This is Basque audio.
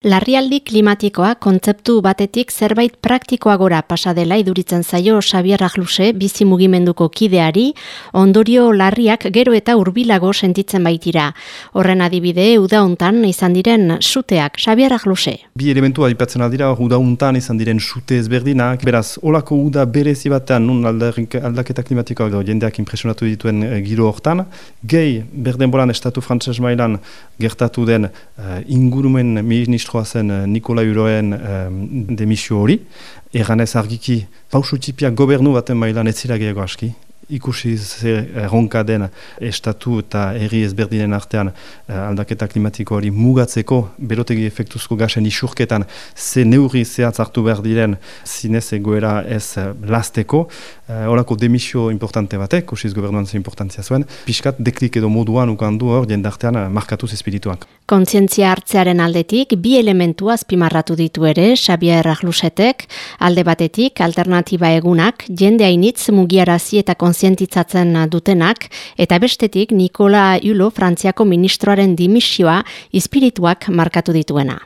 Larrialdi klimatikoa kontzeptu batetik zerbait praktikoa gora pasadela iduritzen zaio Xabier Ajluse bizi mugimenduko kideari, ondorio larriak gero eta hurbilago sentitzen baitira. Horren adibide, uda hontan izan diren suteak, Xabier Ajluse. Bi elementu adipatzen aldira, uda hontan izan diren sute ezberdinak, beraz, olako uda berezi batean nun aldaketa klimatikoa edo jendeak impresionatu dituen eh, giro hortan, gehi, berden bolan estatu frantzes mailan gertatu den uh, ingurumen ministro ministroa zen eh, Nikola Uroen um, demisio hori, eganez argiki pausutipiak gobernu baten mailan ez zira gehiago aski, ikusi ze erronka den estatu eta herri ezberdinen artean uh, aldaketa klimatiko hori mugatzeko berotegi efektuzko gasen isurketan ze neurri zehatz hartu behar diren zinez egoera ez uh, lasteko horako demisio importante batek, kusiz gobernuan ze importantzia zuen, pixkat deklik edo moduan ukandu hor jendartean uh, markatuz espirituak. Kontzientzia hartzearen aldetik bi elementu azpimarratu ditu ere Xabier Arlusetek, alde batetik alternatiba egunak jende hainitz mugiarazi eta kontzientitzatzen dutenak, eta bestetik Nikola Ulo Frantziako ministroaren dimisioa espirituak markatu dituena.